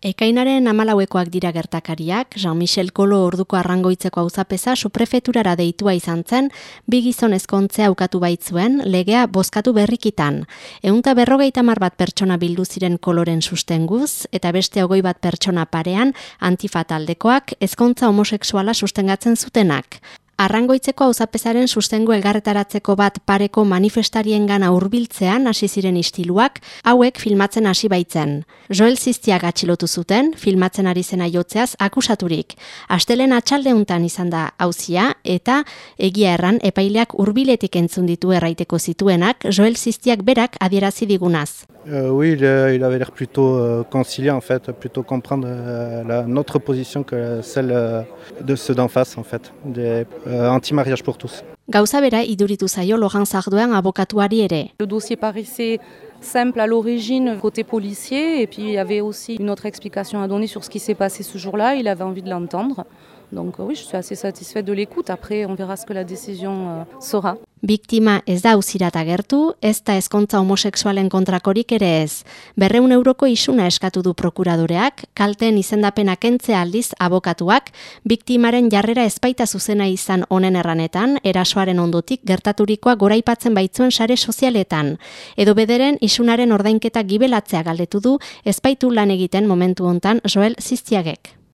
Ekainaren amalauekoak dira gertakariak, Jean-Michel Kolo orduko arrangoitzeko auzapeza suprefeturara deitua izan zen, bi gizon ezkontzea aukatu baitzuen, legea bozkatu berrikitan. Eunta berrogeita mar bat pertsona bildu ziren koloren sustenguz, eta beste ogoi bat pertsona parean, antifataldekoak, ezkontza homoseksuala sustengatzen zutenak. Arrangoitzeko auzapezaren sustengo elgarretaratzeko bat pareko manifestarien gana urbiltzean hasi ziren istiluak, hauek filmatzen hasi baitzen. Joel Ziztiak atxilotu zuten, filmatzen ari zena jotzeaz akusaturik. Astelen atxaldeuntan izan da hauzia, eta egia erran epaileak urbiletik entzun ditu erraiteko zituenak, Joel Ziztiak berak adierazi digunaz. Euh, oui, il, euh, il avait l'air plutôt euh, concilier en fait, plutôt comprendre euh, la, notre position que celle euh, de ceux d'en face en fait, des euh, anti-mariage pour tous. Gauza bera iduritu zaio Logan Zardoen abokatuari ere. Le dossier paraissait simple à l'origine côté policier et puis il y avait aussi une autre explication à donner sur ce qui s'est passé ce jour-là, il avait envie de l'entendre. Donc oui, je suis assez satisfaite de l'écoute. Après, on verra ce que la décision sera. Biktima ez da uzirat agertu, ez da ezkontza homosexualen kontrakorik ere ez. Berreun euroko isuna eskatu du prokuradoreak, kalten izendapena kentze aldiz abokatuak, biktimaren jarrera ezpaita zuzena izan honen erranetan, erasoaren ondotik gertaturikoa goraipatzen baitzuen sare sozialetan. Edo bederen isunaren ordainketa gibelatzea galdetu du, ezpaitu lan egiten momentu hontan Joel Ziztiagek.